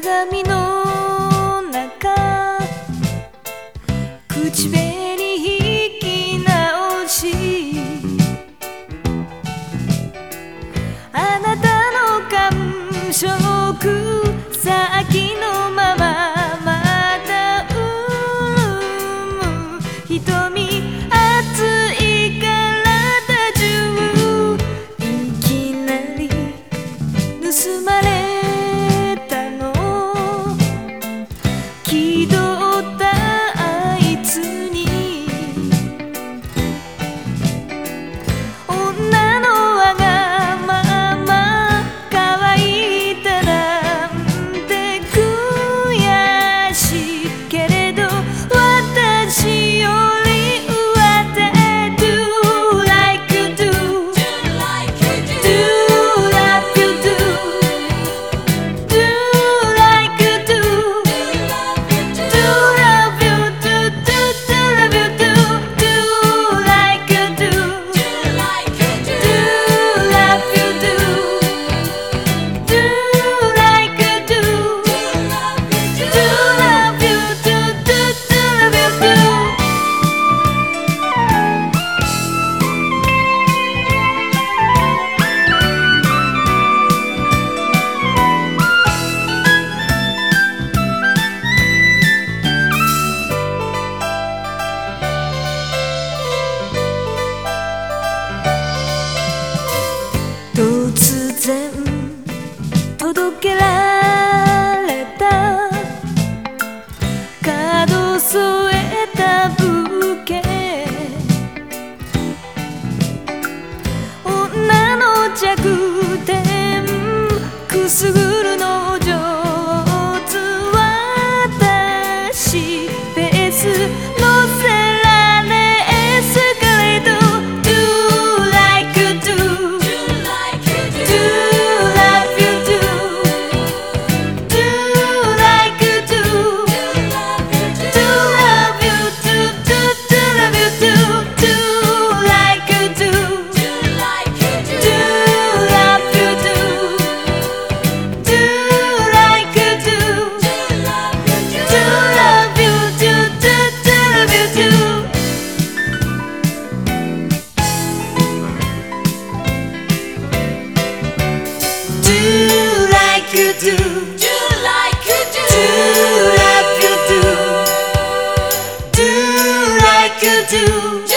鏡の中口紅引き直しあなたの感触先のまままた潤ん瞳盗まれ届けられた。角添えたブーケ。女の弱点。くすぐるの上手。私ベース do. Do like you do. Do like you do. Do like you do.